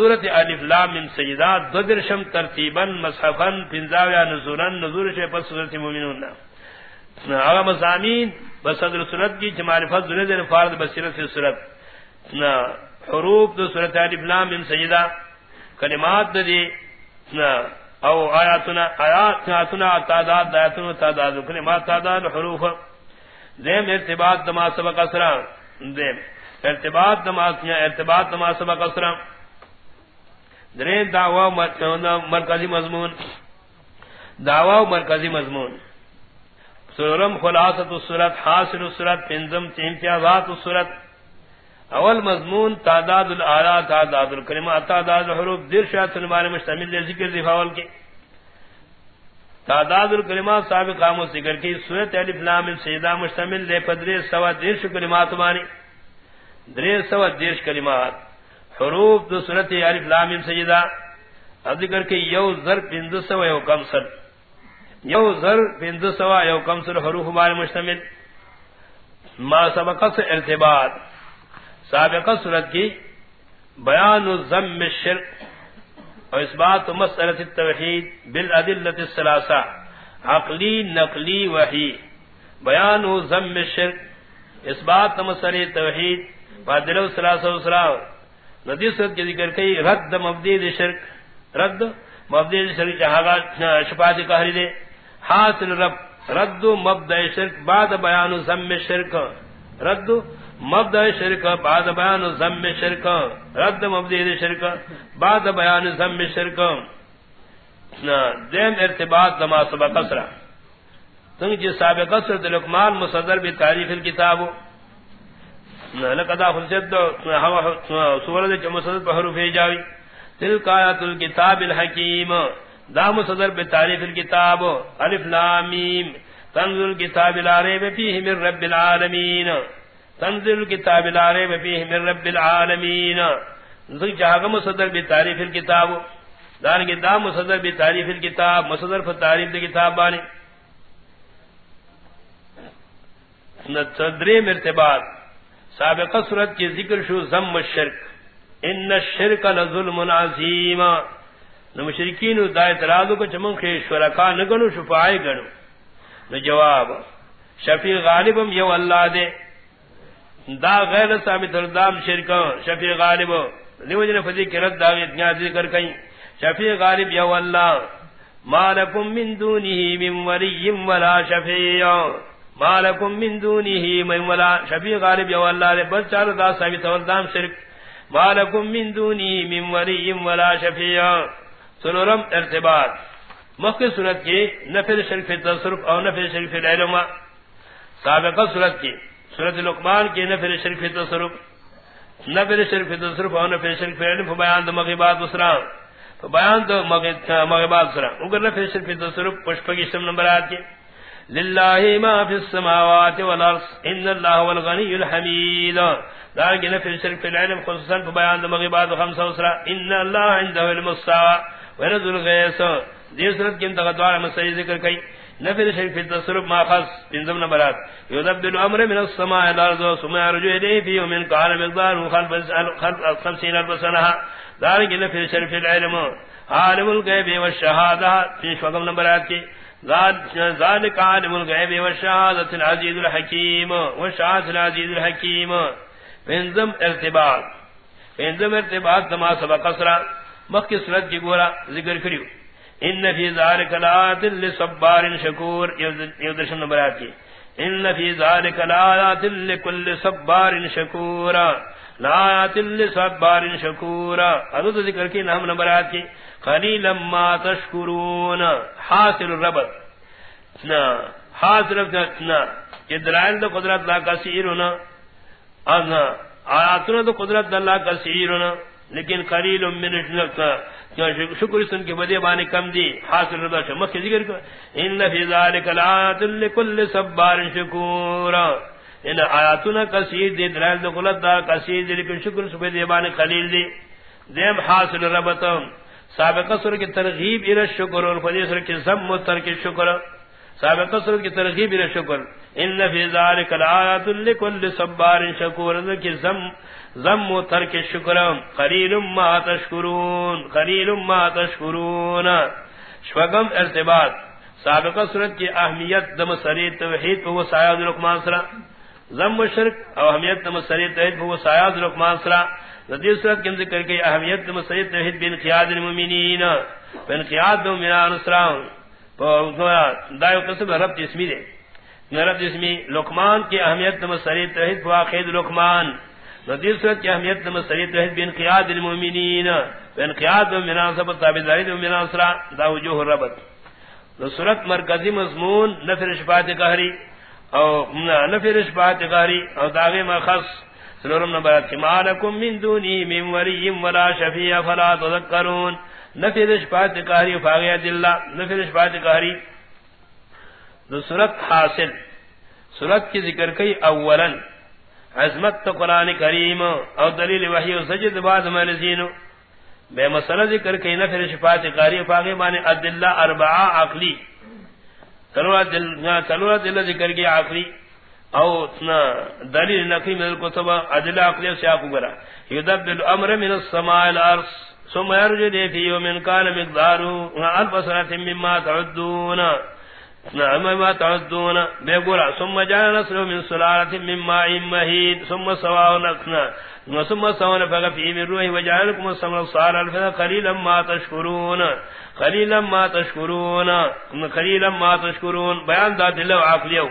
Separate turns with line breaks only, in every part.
سورت الف لام من سجدات ددرشم ترتیبا، مصحفا پنزاویا نزولا نزول شے پر سورت مومنون. اغا مزامین بصدر سورت کی جمعرفت ذنید فارد بصیرت سے سورت. حروف دو سورت الف لام من سجدہ. کلمات دو دی او آیاتنا آیاتنا، تعداد آیاتنا، تعداد. کلمات، تعداد، حروف. دیم، ارتباط دما سبق اسرا دیم، ارتباط دما ارتباط دما سبق اسرا درین دعوا مرکزی مضمون. دعوا مرکزی مضمون. سورم خلاصت الصورت، حاصل الصورت پنزم امتیازات الصورت. اول مضمون، تعداد الالا تعداد الکلمات تعداد الحروف، دیر شاید سنبار مشتمل دے ذکر دفاول کی تعداد الکلمات سابق آمو ذکر کی، سورت علیف لام سیدہ مشتمل دے پدری سوا دیرش کلمات مانی دیر سوا دیرش کلمات. حروف دو سورت علیف لام سیدہ اب ذکر کی یو ذر پند سوا یو کم سر یو ذر پند سوا یو کم سر حروف مانی مشتمل۔ ما سبق سے ارتباط۔ سابقہ صورت کی بیان الزم الشرک۔ اور اس بات مسئلت التوحید بالعدلت السلاسہ عقلی، نقلی، وحی۔ بیان الزم الشرک۔ اس بات مسئلت توحید۔ بادل السلاسہ اسراء ندی صورت کی ذکر کئی رد مبدید شرک، رد مبدید شرک جہاں شفاعت قہری دے حاصل رب، رد مبدع شرک بعد بیان الزم الشرک رد مبدا شرک بعد بیان ذم شرک. رد مبدا شرک بعد بیان ذم شرک. دیم ارتباط دما سبق اسرا تم جی سابق اسر لقمان مصدر بھی تعریف الکتاب لقد خلصت سورہ کے مصدر پر حروف جاوی تلک آیات الکتاب الحکیم. دا مصدر بتعریف الکتاب. الف لام میم. تنزل الكتاب لا ريب فيه من رب العالمين تنزل کتاب لارے بفیہ من رب العالمین. ذکر جاگا مصدر بی تعریف الكتاب دارنگی دا مصدر بی تعریف الكتاب مصدر فی تعریف دی کتاب بانی صدری مرتبات. سابقہ صورت کی ذکر شو زم الشرک. ان الشرک لظلم عظیم. نمشرکین دا اعتراض کو چمن کے شرکا نگنو شفاعی گنو نو جواب، شفیع غالبم یو اللہ دے دا غیر ثابت الدام شرک، شفیع غالب. دیو جن فضی کرت دا اتنا ذکر کئی شفیع غالب یو اللہ مالکم من دونه من ولی ولا شفیع. مالکم من دونه من ولا شفیع غالب یو اللہ دے، بس چار دا ثابت الدام شرک. مالکم من دونه من ولی ولا شفیع. سنورم ارتباط. مخی صورت کی نفر شرک فی تصرف او نفر شرک فی العلم. سابقہ صورت کی سورت لقمان کی نفر شرف تصرف نفر شرف تصرف اور نفر شرف علم بیان دو مغیبات اسرا بیان دو مغیبات اسرا اگر نفر شرف تصرف پشپگی شم نمبرات کی للہ ما فی السماوات والارض ان اللہ والغنی الحمید دارنگی نفر شرف العلم، خصوصا فی بیان دو مغیبات خمسہ اسرا ان اللہ عنده علم الساوہ ورد الغیس دیو صورت کی انتقدوار مسئلہ ذکر کئی نفر شریف التصرف ما خص. خاص انزم نبرات يدبر الامر من السماء الارض ثم يرجو اليه في يوم كان مقدار خلف خمسين الف سنه ذلك نفر شریف العلم. عالم الغيب والشهاده في شوقم نبرات کی ذلك عالم الغيب والشهاده العزيز الحكيم. والشهاده العزيز الحكيم. انزم ارتباط انزم ارتباط سبق اسرا کی گورا ذکر کریو. ان فی ذالک لصبار شکور. یہ درشن نمبر آیات ان فی ذالک لکل صبار شکور لآیات لصبار شکور حضرت ذکر کی نام نمبر قلیلا ما تشکرون. حاصل الربط. حاصل الربط یہ دلائل دو قدرت لا کثیرنا آیاتنا دو قدرت اللہ کثیرنا لیکن قلیل من شکر سن کے بدے بانے کم دی. حاصل رضا شمک ذکر کر. ان فی ذالک لآیات لکل صبار شکور. ان آیاتنا کثیر دی، دلائل دو قلت دا کثیر دی، لیکن شکر سن کے بدے بانے قلیل دی. دیم حاصل ربطا سابقہ سر کی ترغیب الى شکر اور فدی سر کی زم ترک شکر. سابقہ سر کی ترغیب الى شکر. ان فی ذلک الایات لکل صبار شکور. ذکی زم زم و ترک شکر. قلیل ما تشکرون، قلیل ما تشکرون. شوگم ارتباط. سابقہ صورت کی اہمیت دم سری توحید وہ سایاد رقمان سرا زم و شرک او اہمیت دم سری توحید وہ سایاد رقمان سرا ندی صورت کے ذکر کی اہمیت دم سری توحید بن قیاد المؤمنین بن قیاد المؤمنین سرا دایو قسم رب اسمی دے۔ رب اسمی لقمان کی اہمیت دم سری توحید واقع لقمان۔ ندی صورت کی اہمیت دم سری توحید بن قیاد المؤمنین بن قیاد المؤمنین سب تابعداری المؤمنین سرا، دا وجوہ ربط صورت مرکزی مضمون نفر شفاعت قہری۔ او نفر شفاعت قہری او داغی مخص سلورم نبرات ما لکم من دونی من ولی ولا شفیع فلا تذکرون. نفر شفاعت قہری فاغی دلہ نفر شفاعت قہری دو صورت حاصل. صورت کی ذکر کئی اولا عظمت قرآن کریم او دلیل وحی و سجد بعد ملزینو بے مسئلہ ذکر کئی نفر شفاعت قاری فاغی مانے ادلہ اربعہ عقلی. تلورہ دل ذکر کی آخری، او دلیل نقی من الکتب ادلہ عقلی سیاقو گرا۔ یدبدل امر من السماع الارس ثم يرجو دے فی یومن کان مقدارو الف سنت مما تعدون۔ نعم، ما تعدون. بيقول ثم جاء نصر من سلالة من ماء مهين. ثم سواء نقنا ثم سواء فيه من روح وجعلكم السمر الصالة الفذا قليلا ما تشكرون. قليلا ما تشكرون. قليلا ما تشكرون. بيان ذات الله وعقليه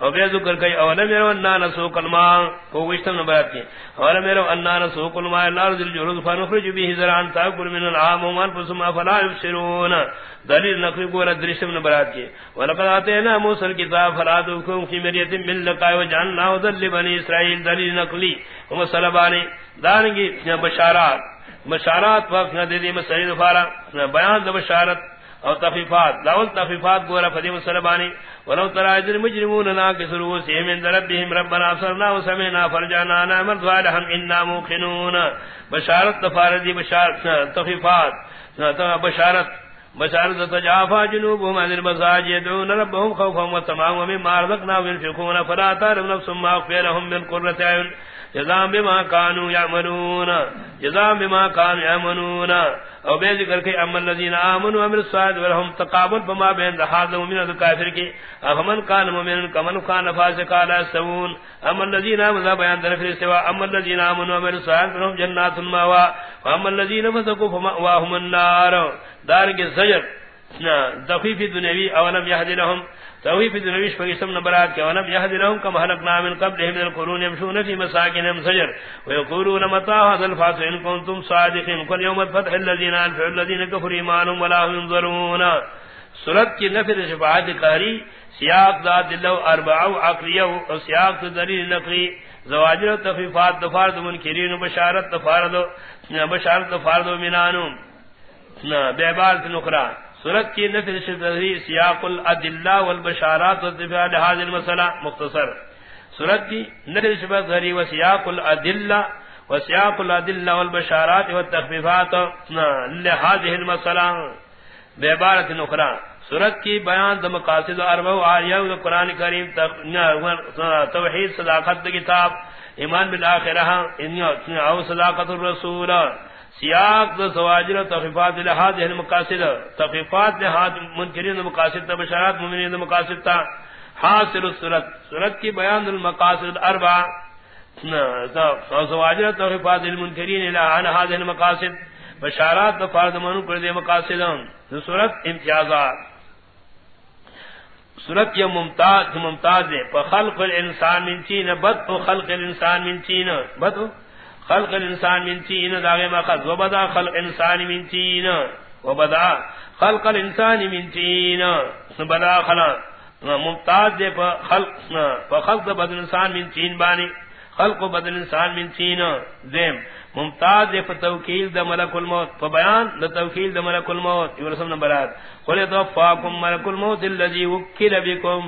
او بے ذکر کئی اولا میرو اننا نسوق الماء کو وشتم نبات کی۔ اولا میرو اننا نسوق الماء اللہ رضی الجرد فنخرج به زرعان تاکل من العام ومن فسما فلا يبشرون دلیل نقل قول درشتم نبات کی۔ ولقد آتینا موسى الكتاب فلا دوکم کی مریت من لقاء وجعلنا ودل بنی اسرائیل۔ دلیل نقلی ومسلبانی دارنگی بشارات۔ بشارات وقت ندیدی مسئلہ دفارا بیان دبشارت او تخفیفات لاول تخفیفات گورا فدیم سلبانی ولو ترى اجر مجرمون ناقص رؤوسهم من ربهم. ربنا ابصرنا وسمعنا فرجعنا نعمل صالحا انا موقنون. بشارت تفاردی بشارت تخفیفات بشارت. بشارت تجافا جنوبهم عن المساجد يدعون ربهم خوفا وطمعا ومما رزقناهم ينفقون. فلا تعرف نفس ما اخفي لهم من قرة اعين جزاء بما كانوا يعملون. جزاء بما كانوا يعملون. او بے ذکر کہ اما الذين امنوا وعملوا الصالحات ولهم تقابل بما بين ذهاب المؤمن والكافر کی احمن كان مؤمنا كمن كان فاسقا لا يستوون اما الذين امنوا بیان در سوا، اما الذين امنوا وعملوا الصالحات لهم جنات المأوى واما الذين فسقوا فمأواهم النار. دار کے زجر دفیف دنیوی اولم يهدي لهم. توحید درویش پر اسم نبرات کے ونم یہد لهم كما خلقنا من قبلهم من القرون يمشون في مساكنهم سجر ويقولون متى هذا الفاتح ان كنتم صادقين كل يوم الفتح الذين انفعوا الذين كفروا ایمانهم ولا هم ينظرون سورت کی نفر شفاعت قہری سیاق ذات اللہ اربع عقلیہ و سیاق دلیل نقلی، زواجر و تخفیفات دفارد منکرین بشارت دفارد بشارت دفارد منانو بے بارت نقران سورت کی نفر شفری سیاق الادلہ والبشارات والدفاع لحاظ المسئلہ مختصر۔ سورت کی نفر شفری و سیاق الادلہ و سیاق الادلہ والبشارات والتخفیفات لحاظ المسئلہ بے بارت نخرا سورت کی بیان دا مقاصد اربع آریہ و قرآن کریم، توحید، صداقت کتاب، ایمان بالآخرہ او صداقت الرسول۔ سیاق دو سواجر تخفیفات لحاظ اہل مقاصد تخفیفات لحاظ منکرین مقاصد تا بشارات ممنین مقاصد تا حاصل السورت سورت کی بیان المقاصد اربع سواجر تخفیفات المنکرین لحاظ اہل مقاصد بشارات فرد منو پر دے مقاصد. سورت امتیازات. سورت یہ ممتاز ممتاز ہے خلق الانسان من چین بد خلق الانسان من چین. بد خلق الانسان من تین داغے ما خلق وبدا خلق انسان من تین. وبدا خلق الانسان من تین. بدا خلق ممتاز دے پا خلق پا خلق بدن انسان من تین بانی. خلق بدن انسان من تین دیم. ممتاز دے پا توکیل دا ملک الموت. پا بیان دا توکیل دا ملک الموت. یہ رسم نمبرات قل توفاکم ملک الموت اللذی وکل بکم.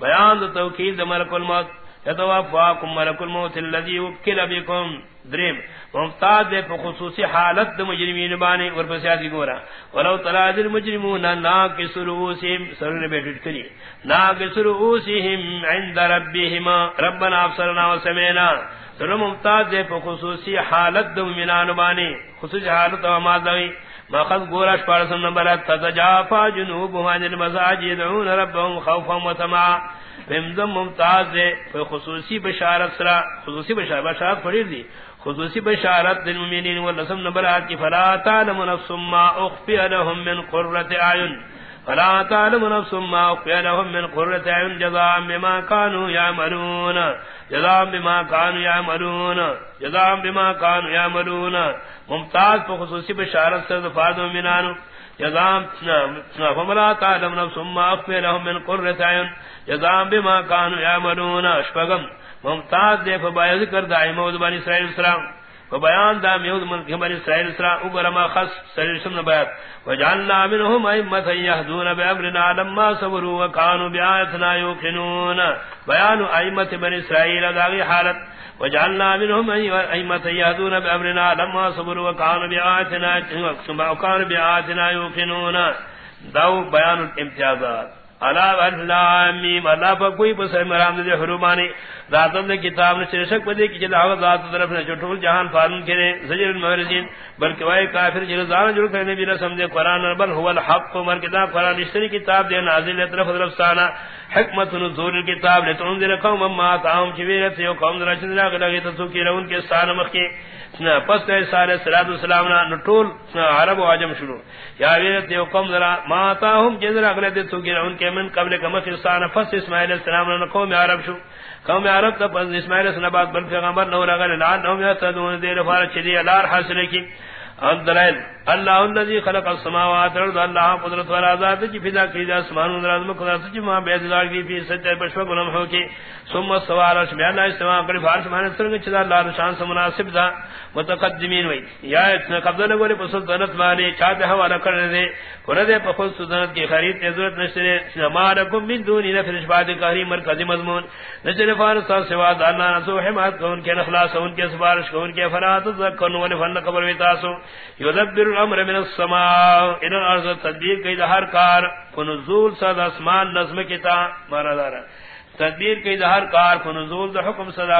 بیان دا توکیل دا ملک الموت. يتوفاكم ملك الموت الذي وكل بكم. دريم، ممتاز دے خصوصی حالت مجرمین بانی اور بسیات کی گورا ولو تلاد المجرمون ناقص رؤوسهم سرن بیٹھ کری ناقص رؤوسهم عند ربهم ربنا افسرنا وسمعنا. سر ممتاز دے خصوصی حالت مومنان بانی خصوصی حالت و ماذا ماخذ گورش پارسن نمبر تتجافا جنوبهم عن المساجد يدعون ربهم خوفا وطمعا. فمزم ممتاز دے خصوصی بشارت سرا، خصوصی بشارت بشارت پڑی دی. خصوصی بشارت للمؤمنین والنسم نبرات کی، فلا تعلم نفس ما اخفی لهم من قررت اعین. فلا تعلم نفس ما اخفی لهم من قررت اعین. جزاء بما كانوا يعملون. جزاء بما كانوا يعملون. جزاء بما كانوا يعملون. ممتاز خصوصی بشارت سے فاض مومنان جزام فملا تعلم نفس ما اخفي لهم من قرة عين. جزام بما كانوا يعملون. اشفقم ممتاز دے فبایا ذکر دائم موض بانی اسرائیل اسلام فبیان دا میود ملک بانی اسرائیل اسلام اگرما خص سریر سمن بیات وجعلنا منهم ائمتا یهدون بامرنا لما صبروا وكانوا بآیتنا یوقنون بیان ائمت بانی اسرائیل داغی حالت. وجعلنا منهم ائمتا یهدون بامرنا لما صبروا وكانوا بآیتنا وكانوا بآیتنا یوقنون داو بیان الامتیازات. اللہ میم اللہ کوئی مرام دے حرومانی. دے کتاب نے شرشک کی ذات طرف نے جہان فارن کرے. زجر المورزین بلکہ وائے کافر جل کرنے بھی رسم دے قرآن بل هو الحق. قرآن اشتری کتاب دے نازل طرف طرف سانا حکمت نزول کتاب لے تنذر قوم ما تاہم چویرت یو قوم در چندرہ گلگی تسوکی رون کے سان مخی پس تے سارے صلوات والسلام نا نٹول عرب و عجم شروع۔ یا ویرت یو قوم ذرا، ما تاہم جنر اگلے دے تو ان کے من قبل کما فرسان فس اسماعیل السلام نا قوم عرب شو قوم عرب تا پس اسماعیل السلام بعد بل پیغمبر نو لگل لعن نو یا تدون دے رفار چلی الار حاصل کی۔ دلائل اللہ الذي خلق السماوات والارض، اللہ قدرت والا ذات جی فضا کی ذات اسمان و ارض قدرت جی ما بیت دار کی، فی سچ بشو گنم ہو کی۔ ثم سوال اس میں اللہ استوا کر فارس مان سرگ چدا اللہ شان سے مناسب تھا، متقدمین وئی یا اتنا قبضہ نہ بولے پس سلطنت والے چاہتے حوالہ کر دے اور دے پخل سلطنت کی خرید ضرورت نشرے ہمارکم من دون نفر شباد قہری مرکز مضمون۔ نشرے فارس سوا، اللہ نسو حمایت کو ان کے اخلاص ان کے، سفارش کو ان کے فرات ذکر ون فن قبر وتاسو یدبر الامر من السماء. الى الارض تدبیر کئی ہر کار. فنزول صد اسمان نظم کتا مانا دارا. تدبیر کی دہر کار. فنزول دو حکم صدا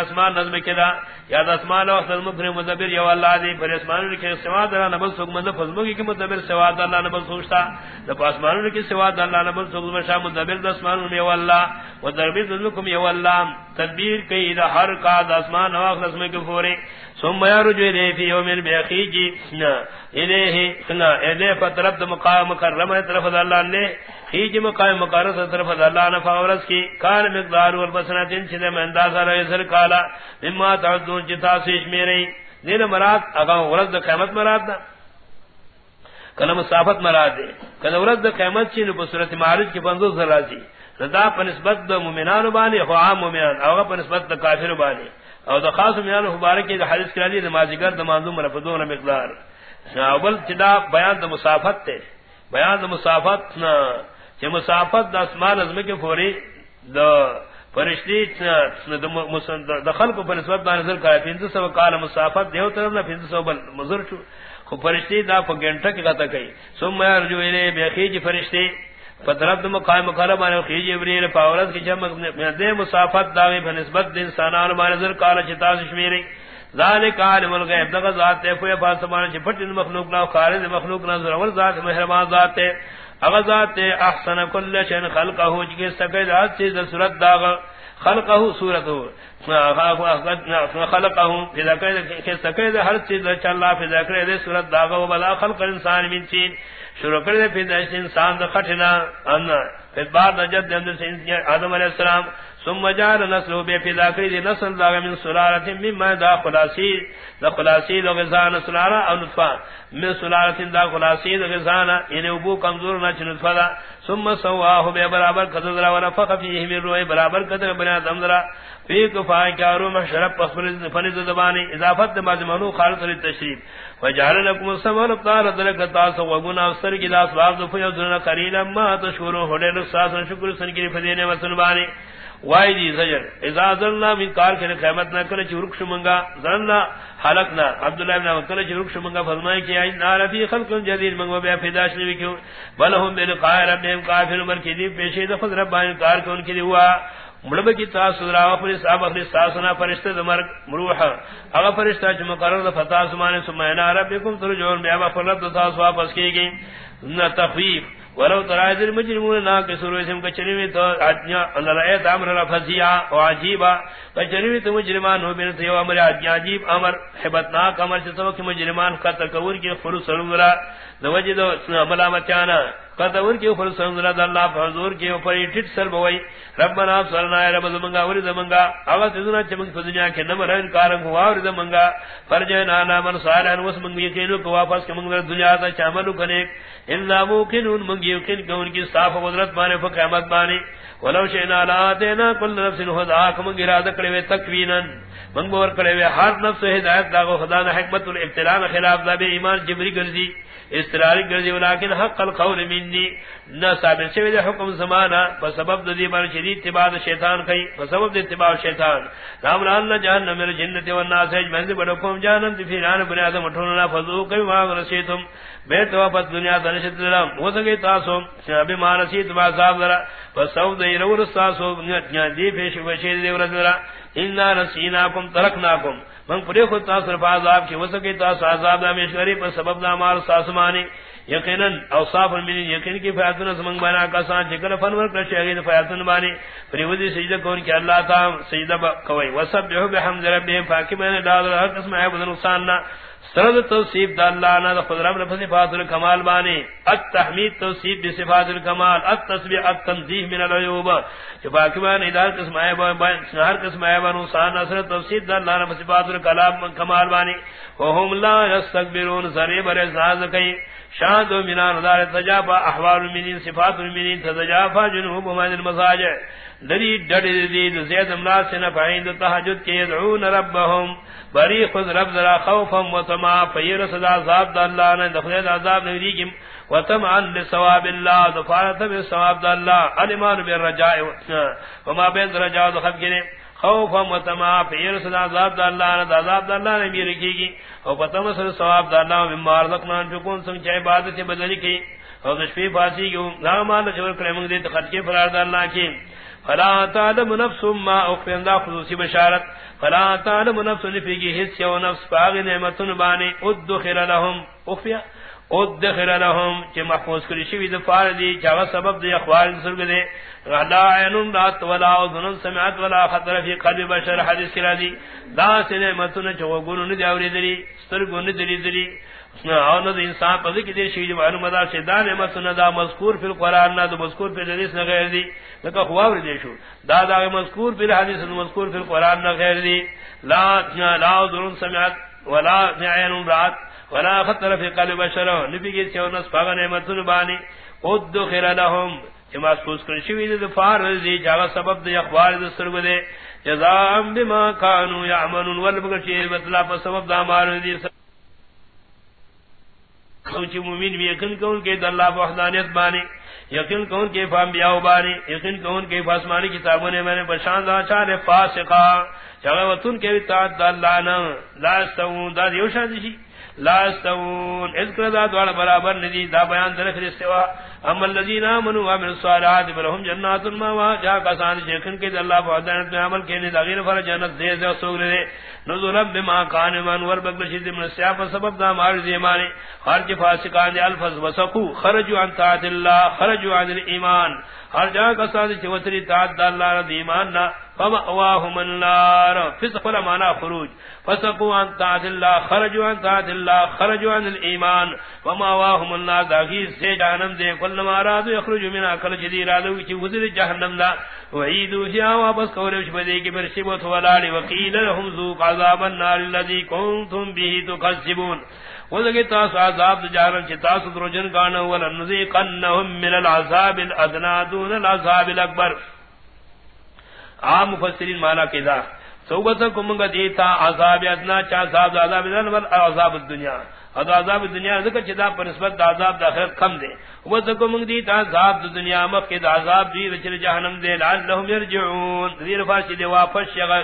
اسمان نظم کدا یا اسمان وقت المکر مدبر یو اللہ دی. پر اسمان کے سوا دلا نبل سوگ مدد فضمگی کی مدبر سوا دلا نبل سوشتا دپ اسمان کی سوا دلا نبل سوگ مشا. مدبر دسمان میں یو اللہ. و دربیر ذلکم یو اللہ. تدبیر کی دہر کار. اسمان وقت نظم کے فورے ثم يرجو اليه في يوم بيخيجي اليه سنا اليه فطرف مقام مكرم طرف الله نے خیج مقام مقرر طرف اللہ نے فورس کی کان مقدار والبسنا جن سے میں اندازہ رہے سر کالا مما تعدون جتا سیش میرے دین مراد اگا ورد قیامت مراد دا. کلم صافت مراد دے. کلم ورد قیامت چی نو صورت معارج کی پنزو ذراتی ردا پنسبت دا مومنان بانی خو عام مومنان اوغا پنسبت دا کافر بانی او دا خاص میان مبارک دا حدیث کرا دی نمازگر دا منظوم رفضون مقدار. اول چدا بیان دا مسافت تے بیان دا مسافت نا چھ مسافت دا اسمان ازم کے فوری دا فرشتی دا خلق پر نسبت دا نظر کرا پینز سو کال مسافت دیو طرف نا پینز سو بل مزر چو خو فرشتی دا پا گنٹا کی قطع کئی سم یارجو ایلے بیخیج فرشتی فضرب مقام مقرب ان خی جبريل پاورت کی جمع میں دے مسافت داوی بنسبت دین سانان ما نظر کال چتا شمیری ذالک عالم الغیب دغ ذات تے کوئی فاسمان چ پھٹ مخلوق نہ خارج مخلوق نظر اور ذات مہربان ذات تے اغذات احسن کل شن خلقہ ہو جے سکے ذات سے صورت داغ خلقه صورته. خلقه في ذكر کہ سکے ہر چیز چلا فی ذکر دے صورت داغ و بلا خلق انسان من چیز. شروع کر دے پھر انسان دا خٹنا ان پھر بعد نجد دے اندر سے آدم علیہ السلام ثم جعل نسلو بے پیدا کری دی نسل دا من سلالت مما دا خلاصی دا خلاصی دا غزان سلالہ او نطفہ. من سلالت دا خلاصی دا غزان یعنی ابو کمزور نا چھ نطفہ دا. ثم سواہ بے برابر قدر درہ ونفق فیہ من روح برابر قدر بنا دمدرہ فی کفائی کارو محشرب پخبر فنید زبانی. اضافت دا مجمعنو خالص لی تشریف. وجعل لكم السماء والابطار ذلك تاسو وغنا افسر کی لاس باز دفع یوزرنا قریلا ما تشکرو حلی رساسا شکر سن کی فدینے وسن بانی وائی دی زجر. اذا ذلنا من کار کے قیامت نہ کرے چرک شمنگا ذلنا حلقنا. عبداللہ ابن عمر کرے چرک شمنگا فرمائے کہ این نار فی خلق جدید منگو بے فداش نہیں کیوں بلہم بے لقاء ربهم کافر عمر کی دی پیشے دفت رب کار کو ان کی ہوا. مڑب کی تاثر راو پر صاحب، اخلی ساسنا فرشتہ دمر مروح اگر فرشتہ چ مقرر دا فتا سمان سمینا ربکم ترجون بے ابا فرد تاس واپس کی گئی. نہ تخفیف ولو ترائد المجرمون نا کسر اسم کچنوی تو عجنیا اللہ ایت امر رفضیعا و عجیبا کچنوی تو مجرمان ہو بینت یو امر عجیب امر حبتناک امر چسوک مجرمان قطر کور کی خلص سلورا نوجد ملامتیانا قطور کے اوپر سنزلہ دا اللہ فحضور کے اوپر ٹھٹ سر بوئی. ربنا صلنا یا رب زمنگا، وری زمنگا. آغا تزنا چمک فدنیا کے نمر انکارن کو واوری زمنگا. فرجنا نا من فرجینا نامن صالحان وسمنگ یقینو کو واپس کے منگل دنیا تا چامل چاملو کنیک اللہ موقنون منگ یقین کہ ان کی صاف قدرت مانے فقیمت مانے ولو شئنا لآتینا کل نفس الہداک منگ ارادہ کرے کروے تکوینا. منگ بور کروے ہر نفس ہدایت داغو، خدا حکمت الابتلان خلاف دا بے ایمان جبری گرزی استراری گرزی، ولیکن حق القول من منی نہ ثابت سے دے حکم زمانہ بسبب دی بر شدید اتباع شیطان کئی بسبب دی اتباع شیطان۔ رام اللہ جہنم میرے جنت و الناس ہے اجمعین بڑو قوم جہنم دی فیران بنی آدم اٹھونا فذو کئی ما رسیتم بے تو پس دنیا دنشت لرم ہو سکے تاسو ابھی ما رسیت ما صاحب لرا فسو دی رو رساسو دی پیش وشید دی ورد لرا انا نسیناکم، ترکناکم۔ من پرے خود تاثر پا عذاب کی وسکی تاثر عذاب دا ہمیشہ پر سبب دا مار ساسمانی یقینا اوصاف المین یقین کی فیاتن سمنگ بنا کسان سان جگر فنور کر اگید فیاتن بانی پریودی سجدہ کون کی اللہ تا سجدہ کوئی. وسبح بحمد ربیم فاکی میں نے دادر ہر قسم ہے بدن نقصان نہ سرد توصیف دا اللہ نا دا خود رب نفس صفات الکمال بانی. التحمید توصیف بی صفات الکمال التسبیح التنزیح من العیوب. جو باقی بانی ادار قسم آئے بانی ہر قسم آئے بانی سان نصر توصیف دا اللہ نفس صفات الکمال بانی. وهم لا يستقبرون سری بر احساس کئی شاہد و منان دار تجابا احوال المنین صفات المنین تجابا جنوب مہد المساجع لری ڈڑی دی زید امراض سے نفعین تحجد کے یدعون ربهم بری خود رب ذرا خوفا و تما فیر صدا عذاب دا اللہ نے، دخل عذاب نوری کی و تمعا لثواب اللہ، دفارت بثواب دا اللہ علمان بالرجاء و ما بین رجاء دخل گنے، خوفا و تما فیر صدا عذاب دا اللہ نے عذاب دا اللہ نے میرے کی گی او پتم صدا ثواب دا اللہ مما رزقنا انفقون، سنگ چاہے عبادت بدلی کی او دشفی فاسی کیوں لا مال جبر کرمنگ دیت خط کے فرار دا اللہ کی۔ فلا تعلم نفس ما اخفي عند خصوصي بشارت. فلا تعلم نفس نفيگي حس يو نفس باغ نعمتن باني ادخل لهم. اخفي ادخل لهم چه محفوظ کری شوی دفار دی چاگا سبب دی اخوار سرگ دی. لا عین رات ولا اذن سمعت ولا خطر في قلب بشر، حدیث کرا دی دا سے نعمتن چو گونو ندی آوری دلی سرگو اوری دی سترگو ندی دی انسان پذ کی دیر شوی معلوم دا سے دا نعمت نہ دا مذکور فی القران نہ دا مذکور فی الحدیث نہ غیر دی. لکہ خواور دے شو. دا دا مذکور فی الحدیث نہ مذکور فی القران نہ غیر دی. لا لا ذرن سمعت ولا عین رات ولا خطر فی قلب بشر. نبی کی سے نس پاگ نعمت بانی. ادخر لهم. جما سوس کر شوی دی فار دی جا سبب دی، اخبار دی، سرگ دے جزاء بما كانوا يعملون والبغشی مطلب سبب دا مار دی سوچ مومن بھی یقین کون کے اللہ وحدانیت بانے یقین کون کے فانبیاء بانے یقین کون کے فاسمانی کتابوں نے میں نے بشان دا چارے فاسقا چاہے وطن کے اطاعت دا اللہ نا لا استوون، دا دیو شان دی. لا استوون. اذکر دا دوار برابر ندی دا بیان درخ دی سوا. اما الذين امنوا وعملوا الصالحات فلهم جنات المأوى جا کسان جکن کے اللہ وعدانت میں عمل کے نے غیر فر جنت دے دے سو لے نزل بما کان من ور بغشید من سیاف سبب دا مار دی ہر کے فاسقان دی الفظ وسقو خرجوا عن طاعت اللہ خرجوا عن الايمان ہر جا کا ساتھ چوتری طاعت اللہ رضی ایمان نہ فمأواهم النار. فسق معنى خروج. فسقوا عن طاعت الله، خرجوا عن طاعت الله، خرجوا عن الايمان ومأواهم النار. داخل سے جہنم دے کل ما ارادوا يخرجوا من اكل جديد ارادوا کہ وزر جہنم دا. وعيدوا فيها واپس کورے اس بدے کی برشبت ولال وقيل لهم، ذوق عذاب النار الذي كنتم به تكذبون وذلك تاس عذاب جہنم چ تاس درجن گانا ولنذيقنهم من العذاب الادنى دون العذاب الاكبر عام مفسرین مانا دا صوبت کو منگا دیتا عذاب ادنا چا عذاب عذاب ادنا عذاب الدنیا اور عذاب دنیا ذکر چدا پر نسبت دا عذاب آخرت کم دے وہ زکو منگ دی تا عذاب دا دنیا مخ کے عذاب دی وچر جہنم دے لعلہم یرجعون. دیر فارسی دے واپس شغا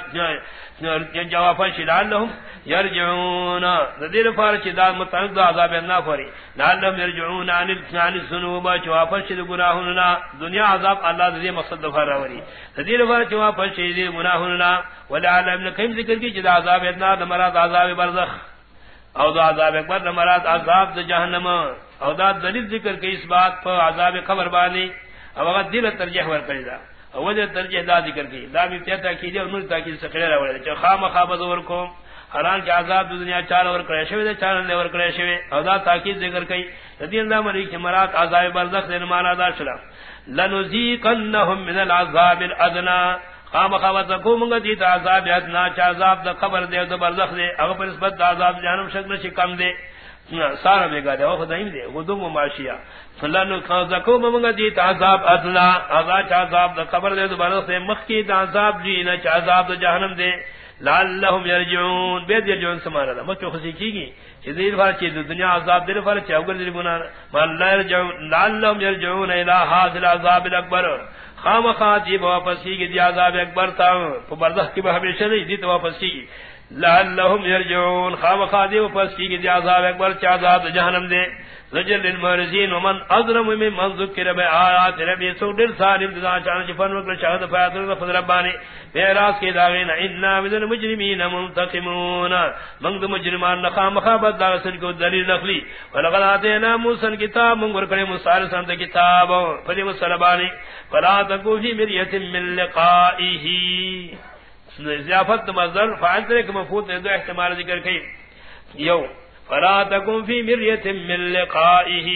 جواب لعلہم یرجعون. دیر فارسی دا متعلق دا عذاب انا فری لعلہم یرجعون عن الذنوب واپس دے گناہنا دنیا عذاب اللہ دے مقصد دفار وری دیر فارسی واپس دے گناہنا ولعلہم لکھیم ذکر کی جدا عذاب انا دمرات عذاب برزخ. او دا عذاب اکبر نمرات عذاب دا جہنم. او دا دلیل ذکر کے اس بات پر عذاب خبر بانی او اگر دل ترجیح ور کری دا. او دا ترجیح دا ذکر کی دا بھی پیتا کی دے انہوں تاکید سکرے رہا ورد چا خام خواب دور کو. حران کے عذاب دنیا چار ور کرے شوی دے، چار لے ور کرے شوی. او دا تاکید ذکر کی دین دا مری کہ مرات عذاب برزخ دے مانا دا شلا. لنذیقنہم من العذاب الادنا. خام کو منگا دی تا عذاب ادنا چا عذاب دا قبر دے دا برزخ دے اگر پر نسبت دا عذاب جہنم شکل چی کم دے سارا بے گا دے وہ خدائیم دے غدوم و معاشیہ فلانو خازکو منگا دی تا عذاب ادنا. عذاب چا عذاب دا قبر دے دا برزخ دے مخی تا عذاب دینا چا عذاب دا جہنم دے لعلہم یرجعون. بید یرجعون سمانا دا مکہ خسی کی گی چی دیر فارا دنیا عذاب دیر فارا چی اوگر دیر بنانا لعلہم یرجعون. الہ حاصل عذاب الاکبر. خام خاطی جی واپس کی گی عذاب اکبر تا برزخ کی ہمیشہ نہیں، دی تو واپس کی گی لعلہم یرجعون خام خاطی واپس کی گی عذاب اکبر، چا عذاب جہنم دے۔ رجل للمرزین ومن اظلم من من ذکر بے آیات ربی سو دل سالم دزا چانا چفن وکر شہد فیات رفض ربانی بیراس کے داغین انا من المجرمین منتقمون۔ من دو مجرمان نخا مخابت داغ سن کو دلیل نخلی۔ ولقد آتینا موسن کتاب من ورکر مصار سنت کتاب۔ فلی مصربانی فلا تکو فی مریت من لقائیہی زیافت مزدر فعنتر ایک مفوت دو احتمال ذکر کئی۔ یو فلا تكن في مريه من لقائه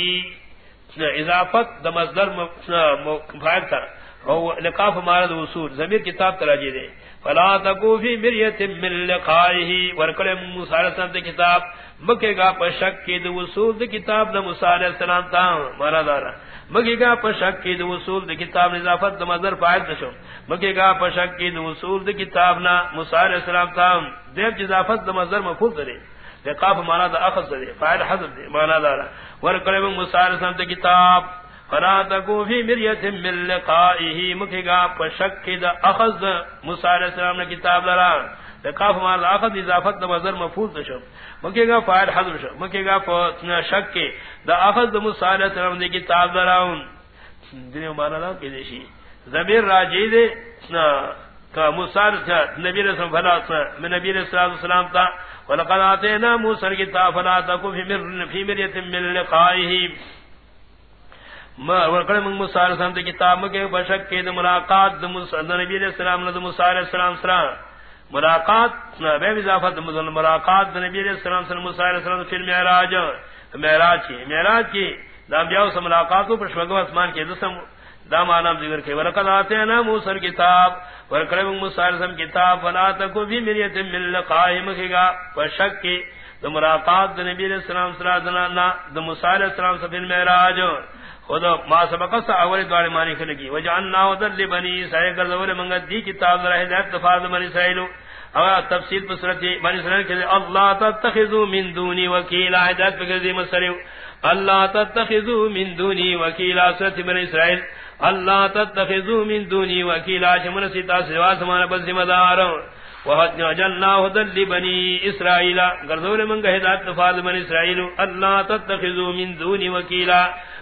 اضافت د مصدر مفعول تھا او لقاف مارد وصول ضمیر کتاب تراجی دے. فلا تكن في مريه من لقائه ورکل موسی علیہ السلام کتاب. مکے گا پشک کی د وصول د کتاب د موسی علیہ السلام تا مارا دارا. مکے گا پشک کی د وصول د کتاب اضافت د مصدر فاعل شو. مکے گا پشک کی د وصول د کتاب نا موسی علیہ السلام تا دیو اضافت د مصدر مفعول دے. لقاف مانا دا اخذ دے فائد حضر دے مانا دارا ورکلم مصار سمت کتاب، فلا تکو فی مریت من لقائه مکھگا پشک دا اخذ دا مصار سلام نے کتاب لرا۔ لقاف مانا دا اخذ، اضافت دا مظر مفوض دا شو مکھگا فائد حضر شو مکھگا شک دا اخذ دا مصار سلام نے کتاب لرا۔ دنیا مانا دا کہ دیشی زمیر راجی دے کا مصار نبی رسول فلا من نبی رسول اللہ سلام تا ولقد آتينا موسى الكتاب فلا تكن في مر في مرية من لقائه. ما ورقل من موسى عليه السلام کتاب کے بشک کے ملاقات نبی علیہ السلام نے موسی علیہ السلام سرا. ملاقات بے اضافت ملاقات نبی علیہ السلام سے موسی علیہ السلام فی المعراج. معراج کی معراج کی دامبیاو سے ملاقاتوں پر شوگو اسمان کے دسم دام عالم ذکر کے ورقد آتے ہیں نا موسر کتاب ورقد موسر کتاب فلا تکو بھی میریت من لقائم کی وشک کی دو مراقات نبی علیہ السلام صلی اللہ علیہ وسلم علیہ السلام سفر میراج خود ما سبق سا اولی دوار مانی کھلگی وجعلنا ودر لبنی سائے کردور منگت دی کتاب در حدیت دفاظ منی سائلو اور تفصیل پسرتی منی سائلو کہ اللہ تتخذو من دونی وکیلا حدیت پکردی مسریو اللہ تتخذو من دونی وکیلا سرتی بن اسرائیل، اللہ تتخذو من دونی وکیلا شمن سیتا سوا سمان بس ذمہ دار وجلنا هدل لبني اسرائيل غرزول من هدایت نفاذ من اسرائيل اللہ تتخذو من دونی وکیلا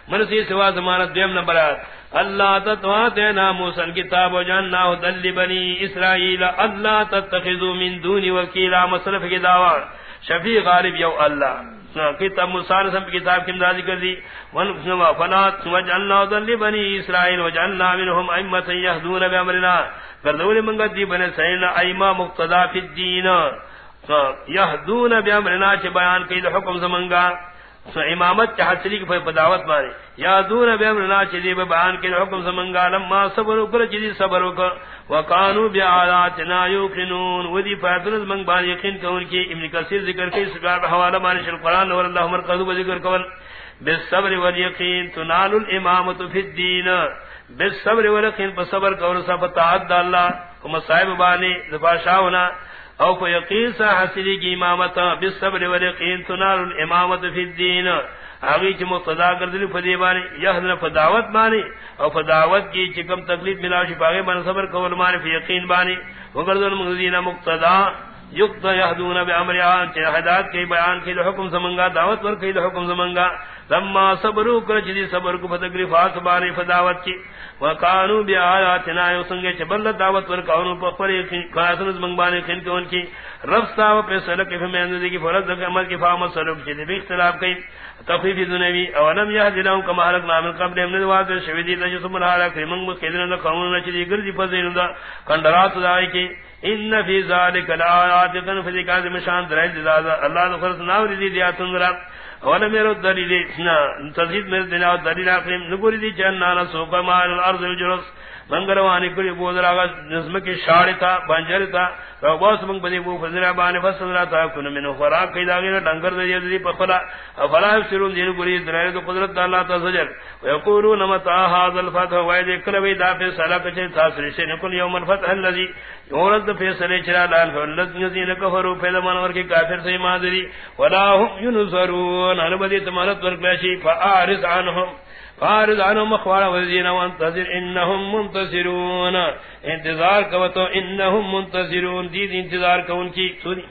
من سی سوا سمان دیم نمبرات اللہ تتواتینا موسى کتاب وجلنا هدل لبني اسرائيل اللہ تتخذو من دونی وکیلا مصرف کی دعوان شفیع غالب یو اللہ۔ کتاب موسیٰ سب کتاب کی امدادی کر دی۔ فنات وجعلنا ذل بنی اسرائیل وجعلنا منهم ائمة يهدون بامرنا۔ کردول منگا دی بنی اسرائیل ائمہ مقتدا فی الدین۔ یهدون بامرنا چھ بیان کی حکم زمنگا۔ سو امامت چاہت سلی کی پداوت مارے۔ یا دون بیمرنا چلی بیان کے حکم سمنگا لما صبر اکر چلی صبر اکر۔ وکانو بی آلاتنا یوقنون۔ ودی فیدنز منگ بان یقین کون کی ابن کثیر ذکر کی سکار حوالہ مانش القرآن نور اللہ مرقضو ذکر کون۔ بالصبر والیقین تنال الامامت فی الدین۔ بالصبر والیقین پس صبر کون سا فتاعد اللہ۔ کم صاحب بانی دفاع شاہونا او کو یقین سا حاصلی کی امامت، بالصبر والیقین تنال الامامت فی الدین. اگی چ مقتدا گردلی فدی بانی یہدن فداوت بانی او فداوت کی چکم تکلیف ملا شی پاگے بن صبر کول مانی فی یقین بانی وگردن مغزین مقتدا، یقت یہدون بامر ان چ ہدایت کی بیان کی حکم سمنگا دعوت ور کی حکم سمنگا لما صبرو کر چ صبر کو فتکلیفات بانی فداوت کی۔ وکانو بی آیاتنا یسنگے چبل دعوت ور کانو پخری کاسن منگبانے کھن کون کی۔ رب صاحب پہ سلک کی فہمند دی کی فرض عمل کی فام سلوک چھ بھی اختلاف کئی۔ تخفیف دنوی اولم یهد لهم كما هلكنا من قبلهم من الواد شویدی تجسم الحالك من مخدرن قومنا چلی گردی فزین دا۔ کندرات دائی کی۔ ان فی ذالک الآیات کن فی ذکر مشان درائل دلازا اللہ نخرس ناوری دی دیاتن درہ وانا میرا دلیل تزید میرا دلیل دلیل اقلیم نگوری دی چنانا سوکا مال الارض الجرس منگروانی کلی بودر آگا نظم کی شاڑی تا بانجر تا تو باس منگ بدی بو فزر بانی فصل را تا کن منو خوراک کئی داگیر ڈنگر دی دی پخلا افلا افسرون دین گوری، درائر دو قدرت دا اللہ تا سجر ویقولون متا حاض الفتح ویدی کلوی دا پی کچھ تاثر سے نکل یوم الفتح اللذی یورد فی چرا لال فولد نزین کفرو پیدا منور کی کافر سی مادری. ولا هم ینصرون انبدی تمہارت ورکلاشی فآرز عنہم. فآرز عنہم مخوارا وزينا وانتظر انہم منتصرون انتظار کوتو انہم منتصرون دید انتظار کون کی؟ سنی.